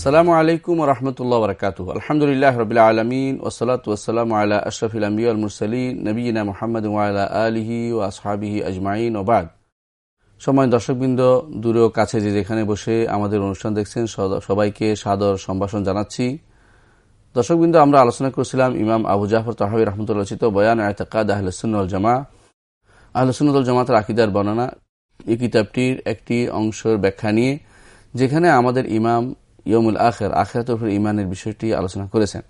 আসসালামু আলাইকুম রহমতুল্লাহ বরকাত আলহামদুলিল্লাহ রবিল আলমিন ওসলাত ওসালাম আল্লাহ আশরফিল আম্বিউল মুরসলিন নবীনা মোহাম্মদ ওয়ালা আলিহি ও আসহাবিহি আজমাইন ওবাদ সময় দর্শকবৃন্দ, দূরেও কাছে যে যেখানে বসে আমাদের অনুষ্ঠান দেখছেন সবাইকে সাদর সম্ভাষণ জানাচ্ছি। দর্শকবৃন্দ, আমরা আলোচনা করেছিলাম ইমাম আবু জাফর তাহাবি রহমতুল্লাহ রচিত বয়ান আয়তাকাদ আহলসুল জামা আহলসুল জামাতের আকিদার বর্ণনা এই কিতাবটির একটি অংশের ব্যাখ্যা নিয়ে, যেখানে আমাদের ইমাম ইয়মুল আখের, আখেরাতের উপর ইমানের বিষয়টি আলোচনা করেছেন।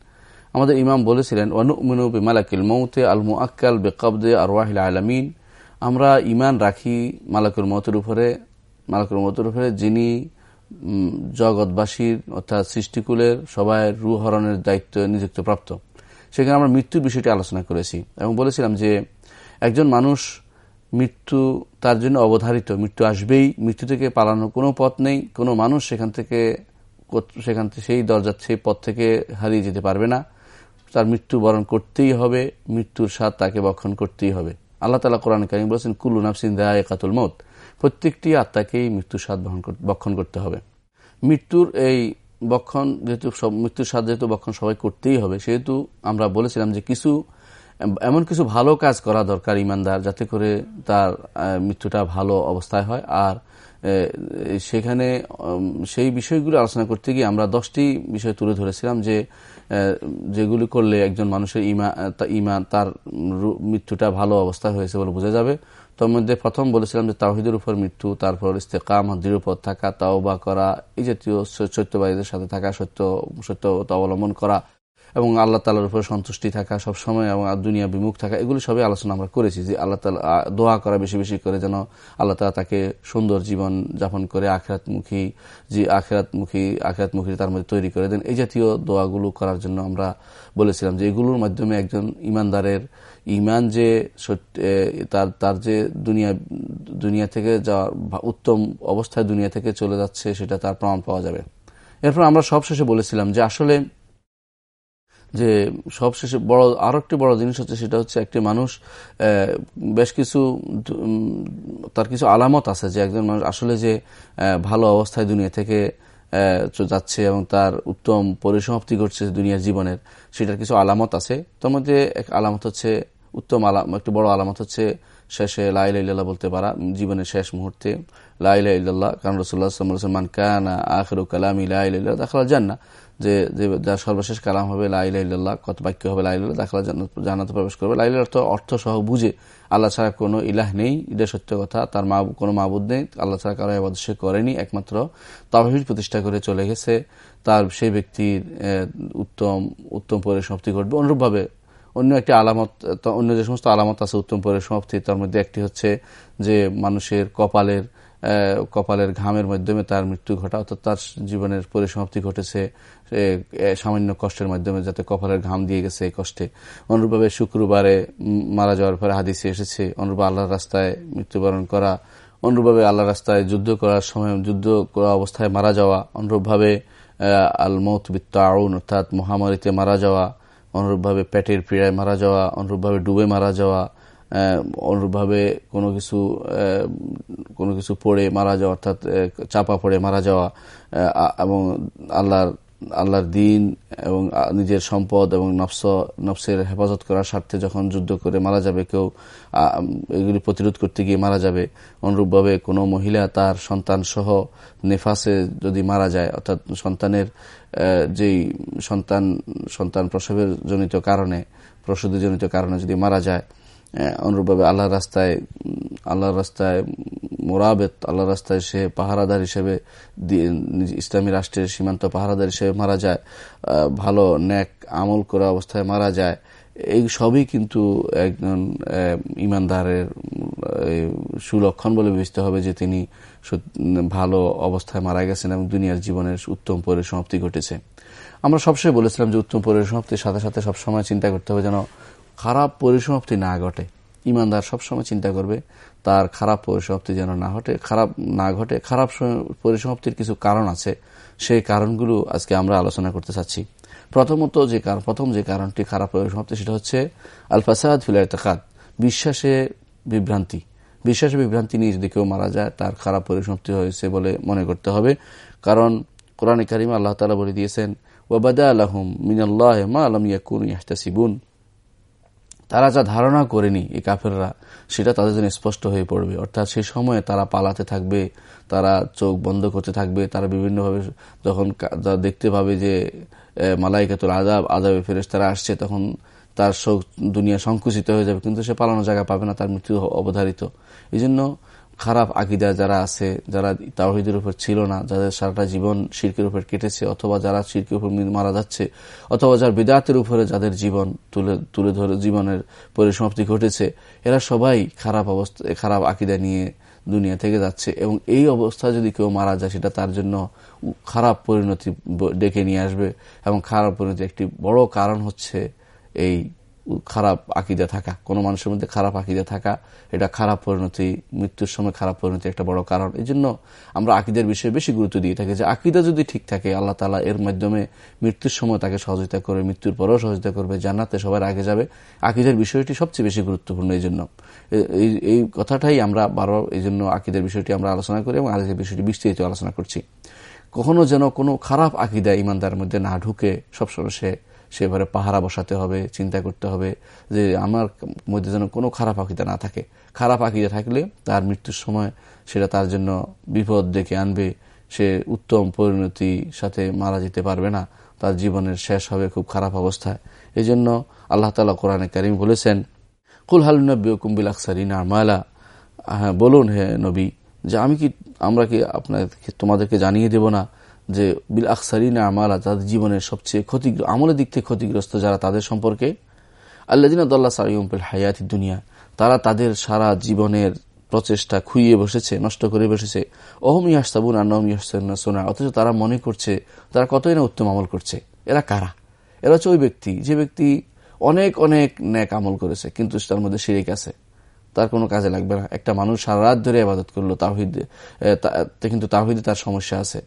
আমাদের ইমাম বলেছিলেন অনুমিনু মালাকিল মৌতে আল মুআক্কাল বেকবদে আরওয়াহিল আলমিন। আমরা ইমান রাখি মালাকুল মতের উপরে, মালাকুল মতের উপরে যিনি জগৎবাসীর অর্থাৎ সৃষ্টিকুলের সবাই রু হরণের দায়িত্ব নিযুক্ত প্রাপ্ত। সেখানে আমরা মৃত্যুর বিষয়টি আলোচনা করেছি এবং বলেছিলাম যে একজন মানুষ মৃত্যু, তার জন্য অবধারিত, মৃত্যু আসবেই, মৃত্যু থেকে পালানোর কোনো পথ নেই। কোনো মানুষ সেখান থেকে সেখান থেকে সেই দরজার সেই পথ থেকে হারিয়ে যেতে পারবে না। তার মৃত্যু বরণ করতেই হবে, মৃত্যুর স্বাদ তাকে বক্ষণ করতেই হবে। আল্লাহ তালা কোরআন কারিম বলেছেন, কুল্লু নাফসিন দায় কাতুল মত। প্রত্যেকটি আত্মাকেই মৃত্যুর স্বাদ বক্ষণ করতে হবে। মৃত্যুর এই বক্ষণ যেহেতু মৃত্যুর স্বাদ যেহেতু বক্ষণ সবাই করতেই হবে, সেহেতু আমরা বলেছিলাম যে কিছু, এমন কিছু ভালো কাজ করা দরকার ইমানদার, যাতে করে তার মৃত্যুটা ভালো অবস্থায় হয়। আর সেখানে সেই বিষয়গুলো আলোচনা করতে গিয়ে আমরা দশটি বিষয় তুলে ধরেছিলাম যে যেগুলি করলে একজন মানুষের ইমা ইমান তার মৃত্যুটা ভালো অবস্থায় হয়েছে বলে বোঝা যাবে। তার মধ্যে প্রথম বলেছিলাম যে তাহিদের উপর মৃত্যু, তারপর ইস্তেকাম দৃঢ়পদ থাকা তাও বা করা, এই জাতীয় সত্যবাদীদের সাথে থাকা, সত্য সত্য অবলম্বন করা। এবং আল্লাহ তালার উপরে সন্তুষ্টি থাকা সবসময় এবং দুনিয়া বিমুখ থাকা, এগুলি সবই আলোচনা আমরা করেছি যে আল্লাহ তালা দোয়া করা বেশি বেশি করে যেন আল্লাহ তালা তাকে সুন্দর জীবন যাপন করে আখেরাতমুখী, যে আখেরাতমুখী আখেরাতমুখী তার মধ্যে তৈরি করে দেন। এই জাতীয় দোয়াগুলো করার জন্য আমরা বলেছিলাম যে এগুলোর মাধ্যমে একজন ইমানদারের ইমান যে তার তার যে দুনিয়া দুনিয়া থেকে যা উত্তম অবস্থায় দুনিয়া থেকে চলে যাচ্ছে সেটা তার প্রমাণ পাওয়া যাবে। এরপর আমরা সবশেষে বলেছিলাম যে আসলে যে সবশেষে বড়, আর একটি বড় জিনিস হচ্ছে সেটা হচ্ছে একটি মানুষ বেশ কিছু তার কিছু আলামত আছে যে একজন মানুষ আসলে যে ভালো অবস্থায় দুনিয়া থেকে যাচ্ছে এবং তার উত্তম পরিসমাপ্তি ঘটছে দুনিয়ার জীবনের, সেটার কিছু আলামত আছে। তার মধ্যে এক আলামত হচ্ছে, উত্তম আলাম একটি বড় আলামত হচ্ছে শেষে লাইলা ইল্লাহ বলতে পারা, জীবনের শেষ মুহূর্তে লাইলা ইল্লাহ কারণ রসুল্লাহ মান কানা আখর কালাম ইলাহ দেখাল যান যে যার সর্বশেষ কালাম হবে লাইল্লাহ কত বাক্য হবে লাইল্লাহ দাখলা জানাতে প্রবেশ করবে। লাইলের অর্থ অর্থ সহ বুঝে আল্লাহ ছাড়া কোনো ইলাহ নেই, এটা সত্য কথা। তার মা, কোনো মাবুদ নেই, আল্লাহ ছাড়া কারও আবাদ সে করেনি, একমাত্র তাহিদ প্রতিষ্ঠা করে চলে গেছে। তার সেই ব্যক্তির উত্তম উত্তম পরিসমাপ্তি ঘটবে। অনুরূপভাবে অন্য একটি আলামত অন্য যে সমস্ত আলামত আছে উত্তম পরিসমাপ্তি তার মধ্যে একটি হচ্ছে যে মানুষের কপালের কপালের ঘামের মাধ্যমে তার মৃত্যু ঘটা, অর্থাৎ তার জীবনের পরিসমাপ্তি ঘটেছে। সামান্য কষ্টের মাধ্যমে যাতে কপালের ঘাম দিয়ে গেছে এই কষ্টে। অনুরূপভাবে শুক্রবারে মারা যাওয়ার পরে হাদিসে এসেছে অনুরূপ আল্লাহর রাস্তায় মৃত্যুবরণ করা, অনুরূপভাবে আল্লাহ রাস্তায় যুদ্ধ করার সময়, যুদ্ধ করা অবস্থায় মারা যাওয়া, অনুরূপভাবে আল মৌত আউন অর্থাৎ মহামারীতে মারা যাওয়া, অনুরূপভাবে পেটের পীড়ায় মারা যাওয়া, অনুরূপভাবে ডুবে মারা যাওয়া অনুরূপভাবে কোনো কিছু কোনো কিছু পড়ে মারা যাওয়া, অর্থাৎ চাপা পড়ে মারা যাওয়া এবং আল্লাহর আল্লাহর দিন এবং নিজের সম্পদ এবং নফস, নফসের হেফাজত করার স্বার্থে যখন যুদ্ধ করে মারা যাবে, কেউ এগুলি প্রতিরোধ করতে গিয়ে মারা যাবে, অনুরূপভাবে কোনো মহিলা তার সন্তান সহ নেফাসে যদি মারা যায়, অর্থাৎ সন্তানের যেই সন্তান সন্তান প্রসবের জনিত কারণে, প্রসূতিজনিত কারণে যদি মারা যায় অনুরূপভাবে আল্লাহর রাস্তায় আল্লাহর রাস্তায় মোরাবেত আল্লাহ রাস্তায় সে পাহারাদার হিসেবে ইসলামী রাষ্ট্রের সীমান্ত পাহারাদার হিসেবে মারা যায় ভালো ন্যাক আমল করা অবস্থায় মারা যায়। এই সবই কিন্তু একজন ইমানদারের সুলক্ষণ বলে বিবেচিত হবে যে তিনি ভালো অবস্থায় মারা গেছেন এবং দুনিয়ার জীবনের উত্তম পরিসমাপ্তি ঘটেছে। আমরা সবসময় বলেছিলাম যে উত্তম পরিসমাপ্তির সাথে সাথে সবসময় চিন্তা করতে হবে যেন খারাপ পরিসমাপ্তি না ঘটে। ইমানদার সবসময় চিন্তা করবে, তার খারাপ পরিসমাপ্তি যেন না ঘটে। খারাপ না ঘটে, খারাপ পরিসমাপ্তির কিছু কারণ আছে। সেই কারণগুলো আজকে আমরা আলোচনা করতে চাচ্ছি। প্রথমত যে কারণ প্রথম যে কারণটি খারাপ পরিসমাপ্তি, সেটা হচ্ছে আলফাসাদ ফিলাইতাকাত বিশ্বাসে বিভ্রান্তি। বিশ্বাসে বিভ্রান্তি নিয়ে যদি কেউ মারা যায়, তার খারাপ পরিসমাপ্তি হয়েছে বলে মনে করতে হবে। কারণ কোরআন কারিমা আল্লাহ তালা বলে দিয়েছেন ওবাদা আলহম মিনাল্লাহ মা আলম ইয়াকুন ইয়াহতাসিবুন। তারা যা ধারণা করেনি এই কাফেররা, সেটা তাদের জন্য স্পষ্ট হয়ে পড়বে। অর্থাৎ সেই সময়ে তারা পালাতে থাকবে, তারা চোখ বন্ধ করতে থাকবে, তারা বিভিন্নভাবে যখন দেখতে পাবে যে মালাইকাতুল আজাব আজাবে ফেরেস তারা আসছে, তখন তার শোক দুনিয়া সংকুচিত হয়ে যাবে, কিন্তু সে পালানোর জায়গা পাবে না, তার মৃত্যু অবধারিত। এই জন্য খারাপ আকিদা যারা আছে, যারা তাওহিদের উপর ছিল না, যাদের সারাটা জীবন শির্কের উপর কেটেছে, অথবা যারা শির্কের উপর মারা যাচ্ছে, অথবা যার বিদাতের উপরে যাদের জীবন তুলে তুলে ধরে, জীবনের পরিসমাপ্তি ঘটেছে, এরা সবাই খারাপ অবস্থা, খারাপ আকিদা নিয়ে দুনিয়া থেকে যাচ্ছে। এবং এই অবস্থায় যদি কেউ মারা যায়, সেটা তার জন্য খারাপ পরিণতি ডেকে নিয়ে আসবে। এবং খারাপ পরিণতি একটি বড় কারণ হচ্ছে এই খারাপ আকিদা থাকা, কোনো মানুষের মধ্যে খারাপ আকিদা থাকা, এটা খারাপ পরিণতি, মৃত্যুর সময় খারাপ পরিণতি একটা বড় কারণ। এই জন্য আমরা আকিদের বিষয়ে বেশি গুরুত্ব দিয়ে থাকি যে আকিদা যদি ঠিক থাকে, আল্লাহ তালা এর মাধ্যমে মৃত্যুর সময় তাকে সহযোগিতা করবে, মৃত্যুর পরেও সহযোগিতা করবে, জান্নাতে সবার আগে যাবে। আকিদের বিষয়টি সবচেয়ে বেশি গুরুত্বপূর্ণ এই জন্য এই কথাটাই আমরা বারো এই জন্য আকিদের বিষয়টি আমরা আলোচনা করি এবং আজকের বিষয়টি বিস্তারিত আলোচনা করছি। কখনো যেন কোনো খারাপ আকিদা ইমানদার মধ্যে না ঢুকে সবসময় সে সেভাবে পাহারা বসাতে হবে, চিন্তা করতে হবে যে আমার মধ্যে যেন কোনো খারাপ আকিদা না থাকে। খারাপ আকিদা থাকলে তার মৃত্যুর সময় সেটা তার জন্য বিপদ ডেকে আনবে। সে উত্তম পরিণতি সাথে মারা যেতে পারবে না। তার জীবনের শেষ হবে খুব খারাপ অবস্থায়। এই জন্য আল্লাহ তালা কোরআনে কারিম বলেছেন, কুল হালুনব্বী কুম্বিল হ্যাঁ বলুন হে নবী, যে আমি কি আমরা কি আপনাকে, তোমাদেরকে জানিয়ে দেব না? যে বিল আকসারিনা আমালা তাদের জীবনের সবচেয়ে ক্ষতি আমলের দিক থেকে ক্ষতিগ্রস্ত যারা তাদের সম্পর্কে। আল্লাদিন আদাল্লাহ সাইমপিল হায়াতি দুনিয়া। তারা তাদের সারা জীবনের প্রচেষ্টা খুইয়ে বসেছে, নষ্ট করে বসেছে। অহম ইয়াস্তাবুন আর নহম সোনা অথচ তারা মনে করছে, তারা কতই না উত্তম আমল করছে। এরা কারা? এরা হচ্ছে ওই ব্যক্তি। যে ব্যক্তি অনেক অনেক ন্যাক আমল করেছে, কিন্তু তার মধ্যে শিরিক আছে। তার কোনো কাজে লাগবে না। একটা মানুষ সারা রাত ধরে আবাদত করল তাহিদ কিন্তু তাহিদে তার সমস্যা আছে।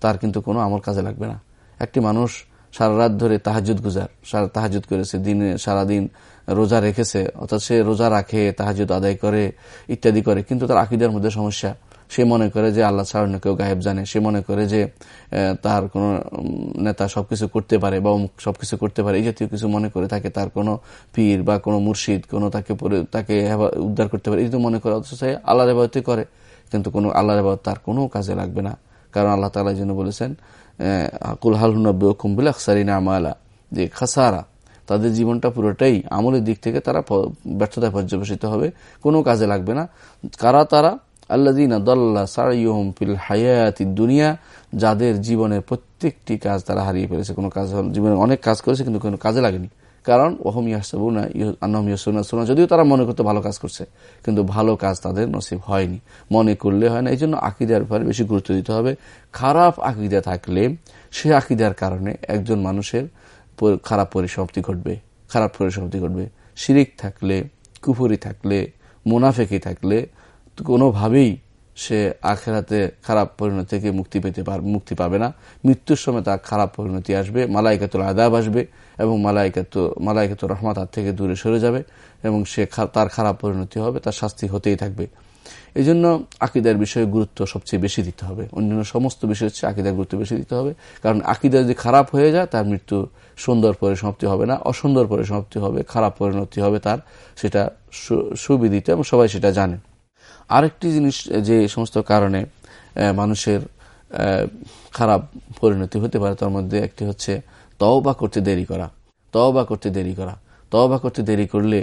তার কিন্তু কোনো আমল কাজে লাগবে না। একটি মানুষ সারা রাত ধরে তাহাজুদ গুজার, সারা তাহাজুদ করেছে, দিনে সারাদিন রোজা রেখেছে, অর্থাৎ সে রোজা রাখে তাহাজুদ আদায় করে, ইত্যাদি করে। কিন্তু তার আকিদের মধ্যে সমস্যা। সে মনে করে যে আল্লাহ ছাড়া অন্য কেউ গায়েব জানে। সে মনে করে যে তার কোনো নেতা সবকিছু করতে পারে বা সবকিছু করতে পারে। এই জাতীয় কিছু মনে করে থাকে তার কোনো পীর বা কোনো মুর্শিদ, কোনো তাকে তাকে উদ্ধার করতে পারে। এই তো মনে করে, অথচ সে আল্লাহর এবাদতই করে। কিন্তু কোনো আল্লাহর এবাদত তার কোনো কাজে লাগবে না। কারণ আল্লাহ তালা জন্য বলেছেন আকুল হালহুনব্বী কুম্বিল আকসারিনা আমালা। যে খাসারা, তাদের জীবনটা পুরোটাই আমলের দিক থেকে তারা ব্যর্থতায় পর্যবেসিত হবে, কোনো কাজে লাগবে না। কারা তারা? আল্লাদিনা দল্লা সারাইহম ফিল হায়াতি দুনিয়া, যাদের জীবনের প্রত্যেকটি কাজ তারা হারিয়ে ফেলেছে। কোনো কাজ, জীবনে অনেক কাজ করেছে, কিন্তু কোনো কাজে লাগেনি। কারণ ওহম ইয়াসাবুনা আন্নহম ইয়াসুনা সোনা যদিও তারা মনে করতে ভালো কাজ করছে, কিন্তু ভালো কাজ তাদের নসিব হয়নি। মনে করলে হয় না এই জন্য আকিদার ব্যাপারে বেশি গুরুত্ব দিতে হবে। খারাপ আকিদা থাকলে সে আকিদার কারণে একজন মানুষের খারাপ পরিসমাপ্তি ঘটবে, খারাপ পরিসমাপ্তি ঘটবে। শিরিক থাকলে, কুফুরি থাকলে, মুনাফেকি থাকলে কোনোভাবেই সে আখেরাতে খারাপ পরিণতি থেকে মুক্তি পেতে মুক্তি পাবে না। মৃত্যুর সময় তার খারাপ পরিণতি আসবে মালাইকাতুল আদাব আসবে এবং মালাইকাত মালাইকাত রহমা তার থেকে দূরে সরে যাবে এবং সে তার খারাপ পরিণতি হবে, তার শাস্তি হতেই থাকবে। এই জন্য আকিদার বিষয়ে গুরুত্ব সবচেয়ে বেশি দিতে হবে। অন্যান্য সমস্ত বিষয় হচ্ছে আকিদার গুরুত্ব বেশি দিতে হবে। কারণ আকিদা যদি খারাপ হয়ে যায়, তার মৃত্যু সুন্দর পরিসমাপ্তি হবে না, অসুন্দর পরিসমাপ্তি হবে, খারাপ পরিণতি হবে তার, সেটা সুবিদিত এবং সবাই সেটা জানেন আরেকটি জিনিস যে সমস্ত কারণে মানুষের খারাপ পরিণতি হতে পারে, তার মধ্যে একটি হচ্ছে তওবা করতে দেরি করা। তওবা করতে দেরি করা। তওবা করতে দেরি করলে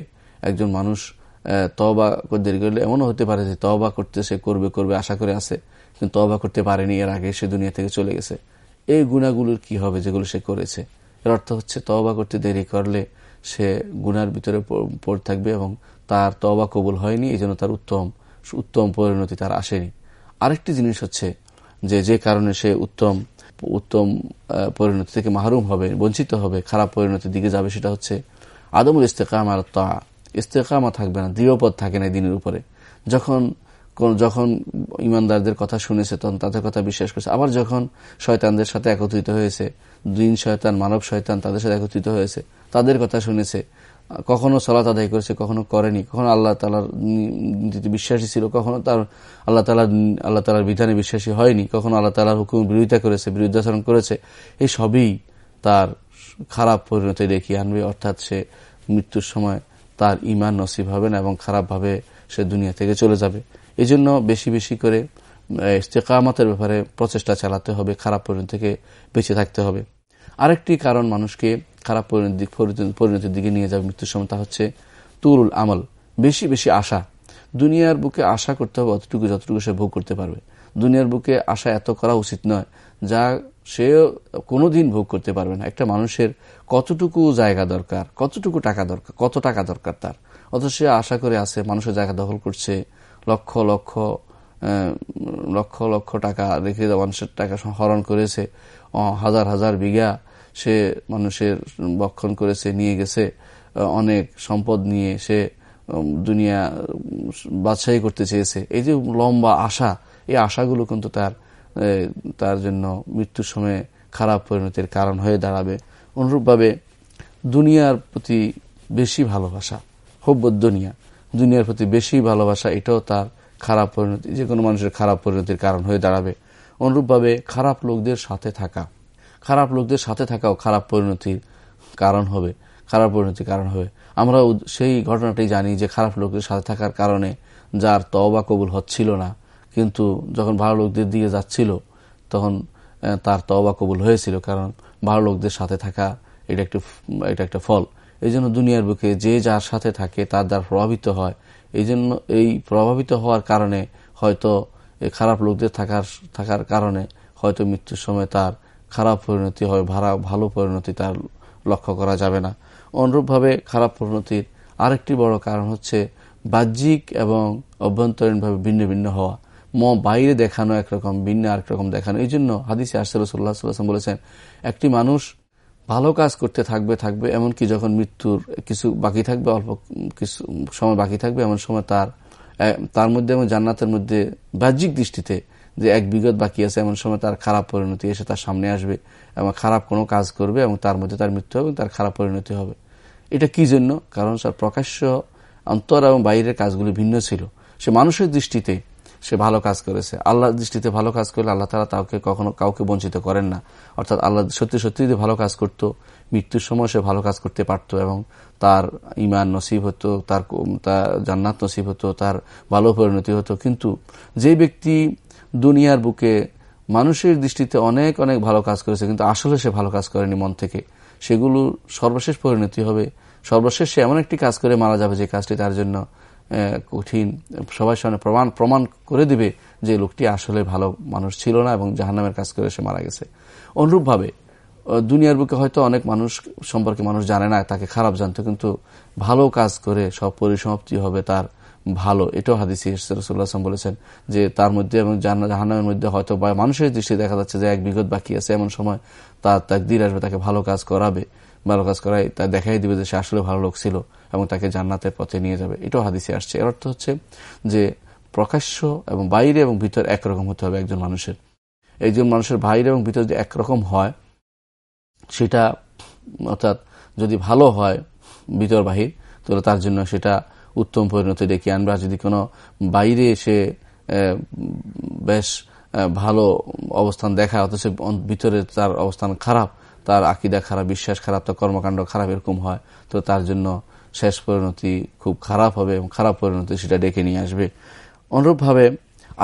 একজন মানুষ তওবা করতে দেরি করলে এমনও হতে পারে যে তওবা করতে সে করবে করবে, আশা করে আছে, কিন্তু তওবা করতে পারেনি, এর আগে সে দুনিয়া থেকে চলে গেছে। এই গুণাগুলোর কি হবে যেগুলো সে করেছে? এর অর্থ হচ্ছে তওবা করতে দেরি করলে সে গুনার ভিতরে পড়ে থাকবে এবং তার তওবা কবুল হয়নি এই জন্য তার উত্তম উত্তম পরিণতি তার আসেনি। আরেকটি জিনিস হচ্ছে যে যে কারণে সে উত্তম উত্তম পরিণতি থেকে মাহরুম হবে, বঞ্চিত হবে, খারাপ পরিণতির দিকে যাবে, সেটা হচ্ছে আদমুল ইস্তেকাম আর তা ইস্তেকামা থাকবে না দৃঢ়পদ থাকে না দিনের উপরে। যখন যখন ইমানদারদের কথা শুনেছে, তখন তাদের কথা বিশ্বাস করেছে। আবার যখন শয়তানদের সাথে একত্রিত হয়েছে, দিন শয়তান, মানব শয়তান তাদের সাথে একত্রিত হয়েছে, তাদের কথা শুনেছে কখনো সালাত আদায় করেছে, কখনো করেনি, কখনো আল্লাহ তালার বিশ্বাসী ছিল, কখনো তার আল্লাহ তালার আল্লাহ তালার বিধানে বিশ্বাসী হয়নি, কখনো আল্লাহ তালার হুকুম বিরোধিতা করেছে বিরুদ্ধাচরণ করেছে, এই সবই তার খারাপ পরিণতি দেখিয়ে আনবে, অর্থাৎ সে মৃত্যুর সময় তার ইমান নসিব হবে না এবং খারাপভাবে সে দুনিয়া থেকে চলে যাবে। এই জন্য বেশি বেশি করে ইস্তেকামতের ব্যাপারে প্রচেষ্টা চালাতে হবে, খারাপ পরিণতি থেকে বেঁচে থাকতে হবে। আরেকটি কারণ মানুষকে খারাপ পরিণতির দিকে নিয়ে যাবে মৃত্যুর সময়, তা হচ্ছে তুরুল আমল। বেশি বেশি আশা। দুনিয়ার বুকে আশা করতে হবে, অতটুকু যতটুকু সে ভোগ করতে পারবে। দুনিয়ার বুকে আশা এত করা উচিত নয়, যা সে কোনোদিন ভোগ করতে পারবে না। একটা মানুষের কতটুকু জায়গা দরকার, কতটুকু টাকা দরকার, কত টাকা দরকার তার? অথচ সে আশা করে আছে, মানুষের জায়গা দখল করছে, লক্ষ লক্ষ লক্ষ লক্ষ টাকা রেখে মানুষের টাকা হরণ করেছে হাজার হাজার বিঘা সে মানুষের বক্ষণ করেছে নিয়ে গেছে অনেক সম্পদ নিয়ে সে দুনিয়া বাদশাহী করতে চেয়েছে। এই যে লম্বা আশা, এই আশাগুলো কিন্তু তার তার জন্য মৃত্যুর সময় খারাপ পরিণতির কারণ হয়ে দাঁড়াবে। অনুরূপভাবে দুনিয়ার প্রতি বেশি ভালোবাসা, হব্বত দুনিয়া, দুনিয়ার প্রতি বেশি ভালোবাসা, এটাও তার খারাপ পরিণতি, যে কোনো মানুষের খারাপ পরিণতির কারণ হয়ে দাঁড়াবে। অনুরূপভাবে খারাপ লোকদের সাথে থাকা খারাপ লোকদের সাথে থাকাও খারাপ পরিণতির কারণ হবে, খারাপ পরিণতির কারণ হবে। আমরা সেই ঘটনাটি জানি যে খারাপ লোকদের সাথে থাকার কারণে যার তওবা কবুল হচ্ছিল না, কিন্তু যখন ভালো লোকদের দিয়ে যাচ্ছিল, তখন তার তওবা কবুল হয়েছিল, কারণ ভালো লোকদের সাথে থাকা এটা একটি এটা একটা ফল। এই জন্য দুনিয়ার বুকে যে যার সাথে থাকে, তার দ্বারা প্রভাবিত হয়। এই জন্য এই প্রভাবিত হওয়ার কারণে হয়তো খারাপ লোকদের থাকার থাকার কারণে হয়তো মৃত্যুর সময় তার খারাপ পরিণতি হয়, ভাড়া, ভালো পরিণতি তার লক্ষ্য করা যাবে না। অনুরূপভাবে খারাপ পরিণতির আরেকটি বড় কারণ হচ্ছে বাহ্যিক এবং অভ্যন্তরীণভাবে ভিন্ন ভিন্ন হওয়া। ম বাইরে দেখানো একরকম, ভিন্ন আরেক রকম দেখানো। এই জন্য হাদিসে আরসাল্লাহ সাল্লাম বলেছেন, একটি মানুষ ভালো কাজ করতে থাকবে থাকবে এমনকি যখন মৃত্যুর কিছু বাকি থাকবে, অল্প কিছু সময় বাকি থাকবে, এমন সময় তার তার মধ্যে এবং জান্নাতের মধ্যে বাহ্যিক দৃষ্টিতে যে এক বিগত বাকি আছে, এমন সময় তার খারাপ পরিণতি এসে তার সামনে আসবে এবং খারাপ কোনো কাজ করবে এবং তার মধ্যে তার মৃত্যু হবে তার খারাপ পরিণতি হবে। এটা কি জন্য? কারণ স্যার, প্রকাশ্য অন্তর এবং বাইরের কাজগুলি ভিন্ন ছিল। সে মানুষের দৃষ্টিতে সে ভালো কাজ করেছে। আল্লাহর দৃষ্টিতে ভালো কাজ করলে আল্লাহ তালা তাকে কখনো কাউকে বঞ্চিত করেন না। অর্থাৎ আল্লাহ সত্যি সত্যি যদি ভালো কাজ করত, মৃত্যুর সময় সে ভালো কাজ করতে পারত এবং তার ইমান নসিব হতো তার জান্নাত নসিব হতো, তার ভালো পরিণতি হতো। কিন্তু যে ব্যক্তি দুনিয়ার বুকে মানুষের দৃষ্টিতে অনেক অনেক ভালো কাজ করেছে, কিন্তু আসলে সে ভালো কাজ করেনি মন থেকে। সেগুলো সর্বশেষ পরিণতি হবে। সর্বশেষ সে এমন একটি কাজ করে মারা যাবে যে কাজটি তার জন্য কঠিন। সবার সামনে প্রমাণ প্রমাণ করে দিবে যে লোকটি আসলে ভালো মানুষ ছিল না এবং জাহান্নামের কাজ করে সে মারা গেছে। অনুরূপভাবে দুনিয়ার বুকে হয়তো অনেক মানুষ সম্পর্কে মানুষ জানে না, তাকে খারাপ জানতো, কিন্তু ভালো কাজ করে সব পরিসমাপ্তি হবে তার। ভালো। এটাও হাদিসি রসুল্লাহাম বলেছেন যে তার মধ্যে এবং জাহান্নামের মধ্যে হয়তো বা মানুষের দৃষ্টি দেখা যাচ্ছে যে এক বিগত বাকি আছে। এমন সময় তার তাকদির আসবে, তাকে ভালো কাজ করাবে। ভালো কাজ করাই তা দেখাই দিবে যে সে আসলে ভালো লোক ছিল এবং তাকে জান্নাতের পথে নিয়ে যাবে। এটাও হাদিসে আসছে। এর অর্থ হচ্ছে যে প্রকাশ্য এবং বাইরে এবং ভিতর একরকম হতে হবে একজন মানুষের। একজন মানুষের বাইরে এবং ভিতর যদি একরকম হয়, সেটা অর্থাৎ যদি ভালো হয় ভিতর বাহির, তাহলে তার জন্য সেটা উত্তম পরিণতি ডেকে আনবে আর যদি কোনো বাইরে এসে বেশ ভালো অবস্থান দেখা অথচ ভিতরে তার অবস্থান খারাপ, তার আকিদা খারাপ, বিশ্বাস খারাপ, তার কর্মকাণ্ড খারাপ এরকম হয়, তো তার জন্য শেষ পরিণতি খুব খারাপ হবে এবং খারাপ পরিণতি সেটা ডেকে নিয়ে আসবে। অনুরূপভাবে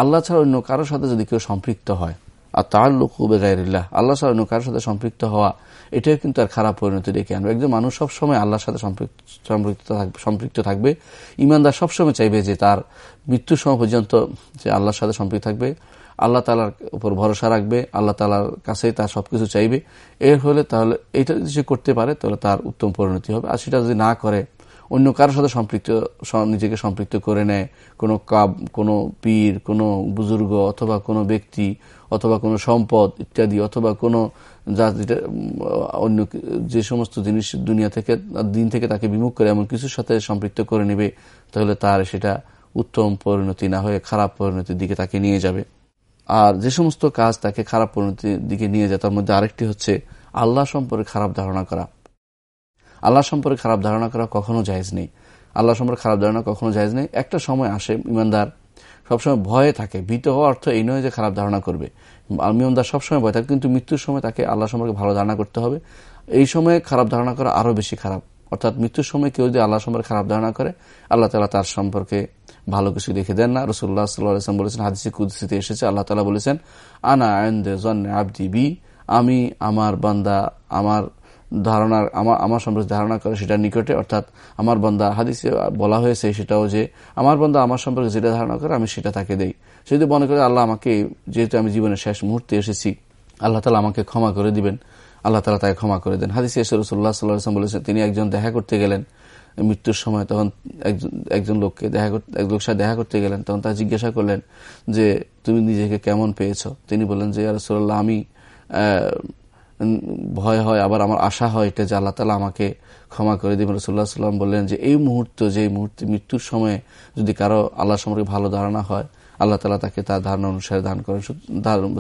আল্লাহ ছাড়া অন্য কারোর সাথে যদি কেউ সম্পৃক্ত হয় আর তার লোক বেগাইরিল্লাহ আল্লাহ অন্য কারোর সাথে সম্পৃক্ত হওয়া, এটাও কিন্তু আর খারাপ পরিণতি ডেকে আনবে। একজন মানুষ সবসময় আল্লাহর সাথে সম্পৃক্ত থাকবে সম্পৃক্ত থাকবে। ইমানদার সবসময় চাইবে যে তার মৃত্যুর সময় পর্যন্ত যে আল্লাহর সাথে সম্পৃক্ত থাকবে। আল্লাহ তালার উপর ভরসা রাখবে, আল্লাহ তালার কাছেই তার সবকিছু চাইবে। এর হলে তাহলে, এইটা যদি সে করতে পারে, তাহলে তার উত্তম পরিণতি হবে। আর সেটা যদি না করে অন্য কারোর সাথে সম্পৃক্ত নিজেকে সম্পৃক্ত করে নেয়। কোনো কাব, কোনো পীর, কোনো বুজুর্গ অথবা কোনো ব্যক্তি অথবা কোনো সম্পদ ইত্যাদি অথবা কোনো যা যেটা অন্য যে সমস্ত জিনিস দুনিয়া থেকে, দিন থেকে তাকে বিমুখ করে এমন কিছুর সাথে সম্পৃক্ত করে নেবে, তাহলে তার সেটা উত্তম পরিণতি না হয়ে খারাপ পরিণতির দিকে তাকে নিয়ে যাবে। আর যে সমস্ত কাজ তাকে খারাপ পরিণতির দিকে নিয়ে যায়, তার মধ্যে আরেকটি হচ্ছে আল্লাহ সম্পর্কে খারাপ ধারণা করা। আল্লাহ সম্পর্কে খারাপ ধারণা করা কখনো জায়জ নেই। আল্লাহ সম্পর্কে খারাপ ধারণা কখনো জায়জ নেই। একটা সময় আসে ইমানদার, সবসময় ভয়ে থাকে। ভীত হওয়া অর্থ এই নয় যে খারাপ ধারণা করবে। ইমানদার সবসময় ভয় থাকে, কিন্তু মৃত্যুর সময় তাকে আল্লাহ সম্পর্কে ভালো ধারণা করতে হবে। এই সময়ে খারাপ ধারণা করা আরও বেশি খারাপ। অর্থাৎ মৃত্যুর সময় কেউ যদি আল্লাহ সম্পর্কে খারাপ ধারণা করে, আল্লাহ তালা তার সম্পর্কে ভালো কিছু লিখে দেন না। রসুল্লাহ সাল্লাম বলেছেন, হাদিসি কুদ্সিতে এসেছে, আল্লাহ তালা বলেছেন, আনা আয়ন্দে জন্নে আবদি বি, আমি আমার বান্দা, আমার ধারণার আমার আমার সম্পর্কে ধারণা করে সেটা নিকটে, অর্থাৎ আমার বন্দা হাদিসে বলা হয়েছে সেটাও যে আমার বন্দা আমার সম্পর্কে যেটা ধারণা করে আমি সেটা তাকে দেই। সে যদি মনে করে আল্লাহ আমাকে, যেহেতু আমি জীবনের শেষ মুহূর্তে এসেছি, আল্লাহ তালা আমাকে ক্ষমা করে দিবেন, আল্লাহ তালা তাকে ক্ষমা করে দেন। হাদিস রসুল্লাহ সাল্লাম বলেছেন তিনি একজন দেখা করতে গেলেন, মৃত্যুর সময় তখন একজন লোককে দেখা করতে এক লোক সাথে দেখা করতে গেলেন, তখন তা জিজ্ঞাসা করলেন যে, তুমি নিজেকে কেমন পেয়েছ? তিনি বললেন যে রসুল্লাহ আমি ভয় হয়, আবার আমার আশা হয় এটা যে আল্লাহ তালা আমাকে ক্ষমা করে দিবেন। রসুল্লাহ সাল্লাম বললেন যে, এই মুহূর্ত, যে মুহূর্তে, মৃত্যুর সময়ে যদি কারও আল্লাহ সম্পর্কে ভালো ধারণা হয়, আল্লাহ তালা তাকে তার ধারণা অনুসারে দান করেন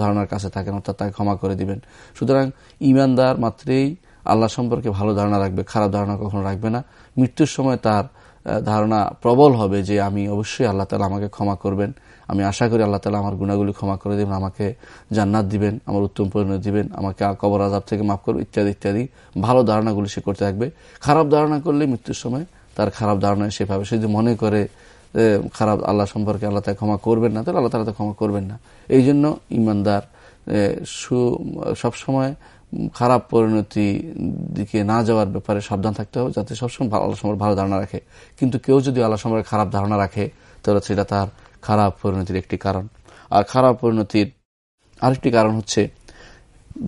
ধারণার কাছে থাকেন, অর্থাৎ তাকে ক্ষমা করে দিবেন। সুতরাং ইমানদার মাত্রেই আল্লাহ সম্পর্কে ভালো ধারণা রাখবে, খারাপ ধারণা কখনো রাখবে না। মৃত্যুর সময় তার ধারণা প্রবল হবে যে, আমি অবশ্যই আল্লাহ তালা আমাকে ক্ষমা করবেন। আমি আশা করি আল্লাহ তালা আমার গুণাগুলি ক্ষমা করে দেবেন, আমাকে জান্নাত দিবেন, আমার উত্তম পরিণতি দিবেন, আমাকে কবর আজাব থেকে মাফ করবে ইত্যাদি ইত্যাদি। ভালো ধারণাগুলি সে করতে থাকবে। খারাপ ধারণা করলে মৃত্যুর সময় তার খারাপ ধারণা সে পাবে। সে যদি মনে করে খারাপ আল্লাহ সম্পর্কে আল্লাহ তাকে ক্ষমা করবেন না, তাহলে আল্লাহ তালা ক্ষমা করবেন না। এই জন্য ইমানদার সবসময় খারাপ পরিণতি দিকে না যাওয়ার ব্যাপারে সাবধান থাকতে হবে, যাতে সবসময় আল্লাহ সম্পর্কে ভালো ধারণা রাখে। কিন্তু কেউ যদি আল্লাহ সম্পর্কে খারাপ ধারণা রাখে, তাহলে সেটা তার খারাপ পরিণতির একটি কারণ। আর খারাপ পরিণতির আরেকটি কারণ হচ্ছে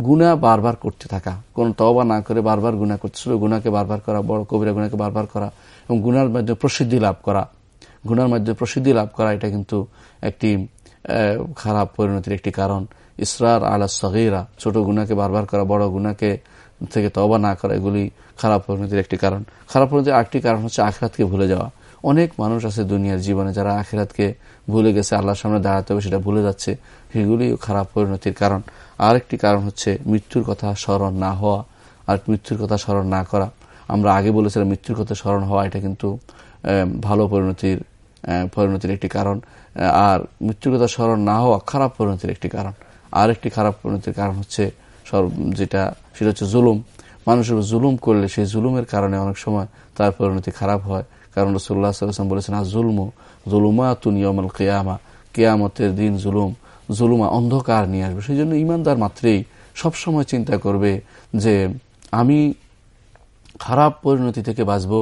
গুণা বারবার করতে থাকা। কোন তবা না করে বারবার গুণা করতে ছোট গুণাকে বারবার করা, বড় কবিরা গুণাকে বারবার করা এবং গুনার মাধ্যমে প্রসিদ্ধি লাভ করা। গুনার মাধ্যমে প্রসিদ্ধি লাভ করা এটা কিন্তু একটি খারাপ পরিণতির একটি কারণ। ইসরার আলা সগিরা, ছোট গুণাকে বারবার করা, বড় গুণাকে থেকে তবা না করা, এগুলি খারাপ পরিণতির একটি কারণ। খারাপ পরিণতির আরেকটি কারণ হচ্ছে আখরাতকে ভুলে যাওয়া। অনেক মানুষ আছে দুনিয়ার জীবনে যারা আখেরাতকে ভুলে গেছে, আল্লাহর সামনে দাঁড়াতে হবে সেটা ভুলে যাচ্ছে। সেগুলি খারাপ পরিণতির কারণ। আরেকটি কারণ হচ্ছে মৃত্যুর কথা স্মরণ না হওয়া আর মৃত্যুর কথা স্মরণ না করা। আমরা আগে বলেছিলাম মৃত্যুর কথা স্মরণ হওয়া, এটা কিন্তু ভালো পরিণতির পরিণতির একটি কারণ। আর মৃত্যুর কথা স্মরণ না হওয়া খারাপ পরিণতির একটি কারণ। আর একটি খারাপ পরিণতির কারণ হচ্ছে যেটা, সেটা হচ্ছে জুলুম। মানুষের জুলুম করলে সেই জুলুমের কারণে অনেক সময় তার পরিণতি খারাপ হয়। কারণ রসুল্লাহ সাল্লাম বলেছেন, আর জুলম জুলুমা তুনিয়মল কেয়ামা, কেয়ামতের দিন জুলুম, জুলুমা অন্ধকার নিয়ে আসবে। সেই জন্য ইমানদার মাত্রেই সবসময় চিন্তা করবে যে, আমি খারাপ পরিণতি থেকে বাঁচব,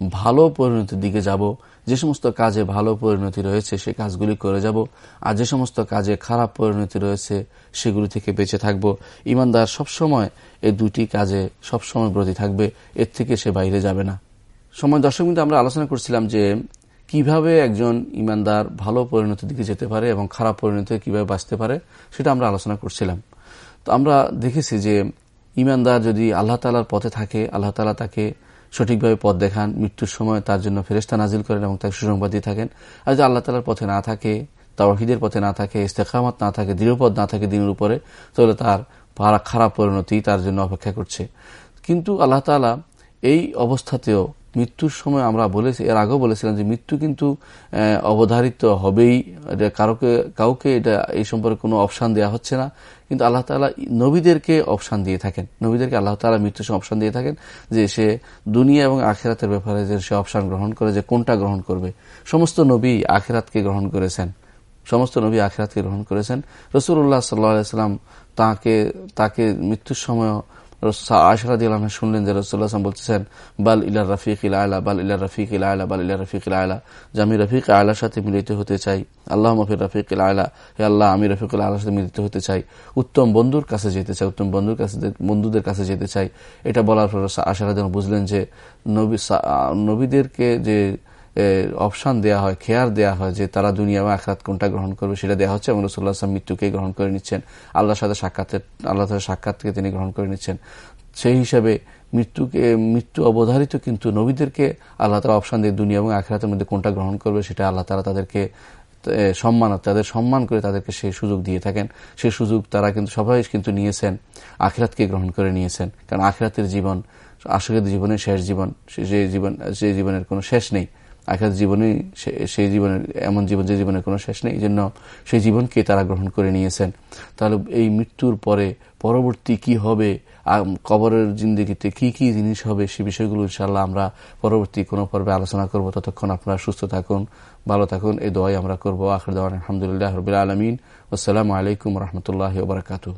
ভালো পরিণতির দিকে যাব, যে সমস্ত কাজে ভালো পরিণতি রয়েছে, সে কাজগুলি করে যাব, আর যে সমস্ত কাজে খারাপ পরিণতি রয়েছে, সেগুলি থেকে বেঁচে থাকব। ইমানদার সবসময় এই দুটি কাজে সবসময় ব্রতী থাকবে, এর থেকে সে বাইরে যাবে না। সময় দর্শক কিন্তু আমরা আলোচনা করছিলাম যে কীভাবে একজন ইমানদার ভালো পরিণতির দিকে যেতে পারে এবং খারাপ পরিণতি কীভাবে বাঁচতে পারে, সেটা আমরা আলোচনা করছিলাম। তো আমরা দেখেছি যে ইমানদার যদি আল্লাহ তালার পথে থাকে, আল্লাহ তালা তাকে সঠিকভাবে পথ দেখান, মৃত্যুর সময় তার জন্য ফেরেস্তা নাজিল করেন এবং তাকে সুসংবাদ দিয়ে থাকেন। আর যদি আল্লাহ তালার পথে না থাকে, তাওহিদের পথে না থাকে ইস্তেখামত না থাকে দৃঢ়পদ না থাকে দিনের উপরে, তাহলে তার খারাপ পরিণতি তার জন্য অপেক্ষা করছে। কিন্তু আল্লাহ তালা এই অবস্থাতেও মৃত্যুর সময় আমরা বলেছি, এর আগেও বলেছিলাম যে মৃত্যু কিন্তু অবধারিত হবেই। কারোকে, কাউকে এটা, এই সম্পর্কে কোনো অপশান দেওয়া হচ্ছে না। কিন্তু আল্লাহ তালা নবীদেরকে অপশান দিয়ে থাকেন। নবীদেরকে আল্লাহ তালা মৃত্যুর সময় অপশান দিয়ে থাকেন যে সে দুনিয়া এবং আখেরাতের ব্যাপারে যে সে অপশান গ্রহণ করে, যে কোনটা গ্রহণ করবে। সমস্ত নবী আখেরাতকে গ্রহণ করেছেন। সমস্ত নবী আখেরাতকে গ্রহণ করেছেন। রসুল্লাহ সাল্লাহ তাকে তাকে মৃত্যুর সময় আশরাদ ইলামে শুনলেন যে রসুল্লাহ বলতেছেন, বাল ইলা রফিক ইলা আলা, বাল ইলা রফিক ইলা আলা, বাল ইলা রফিক ইলা আলা। যে আমি রফিক আলার সাথে মিলিত হতে চাই। আল্লাহ মফির রফিক ইলা আলা, হে আল্লাহ, আমি রফিক আলার সাথে মিলিত হতে চাই। উত্তম বন্ধুর কাছে যেতে চাই, উত্তম বন্ধুর কাছে বন্ধুদের কাছে যেতে চাই। এটা বলার পর আশারাদ বুঝলেন যে, নবী নবীদেরকে যে অপশান দেওয়া হয় খেয়ার দেওয়া হয় যে তারা দুনিয়া এবং আখরাত কোনটা গ্রহণ করবে সেটা দেওয়া হচ্ছে এবং রসুল্লাহ আসলাম মৃত্যুকে গ্রহণ করে নিচ্ছেন। আল্লাহর সাথে সাক্ষাতের আল্লাহ সাথে সাক্ষাৎকে তিনি গ্রহণ করে নিচ্ছেন। সেই হিসাবে মৃত্যুকে, মৃত্যু অবধারিত কিন্তু নবীদেরকে আল্লাহ তালা অপশান দিয়ে দুনিয়া এবং আখরাতের মধ্যে কোনটা গ্রহণ করবে সেটা আল্লাহ তালা তাদেরকে সম্মান, তাদের সম্মান করে তাদেরকে সেই সুযোগ দিয়ে থাকেন। সেই সুযোগ তারা কিন্তু, সবাই কিন্তু নিয়েছেন, আখরাতকে গ্রহণ করে নিয়েছেন। কারণ আখরাতের জীবন আশেকের জীবনের শেষ জীবন যে জীবন যে জীবনের কোনো শেষ নেই। আখের জীবনে সেই জীবনের, এমন জীবন যে জীবনের কোনো শেষ নেই এই জন্য সেই জীবনকে তারা গ্রহণ করে নিয়েছেন। তাহলে এই মৃত্যুর পরে পরবর্তী কি হবে? কবরের জিন্দগিতে কি কি জিনিস হবে? সে বিষয়গুলো ইনশাল্লাহ আমরা পরবর্তী কোনো পর্বে আলোচনা করব। ততক্ষণ আপনারা সুস্থ থাকুন, ভালো থাকুন। এই দোয়াই আমরা করব। আখর দেওয়ান আলহামদুলিল্লাহ রবিল আলমিন। আসসালামু আলাইকুম রহমতুল্লাহ বারকাতু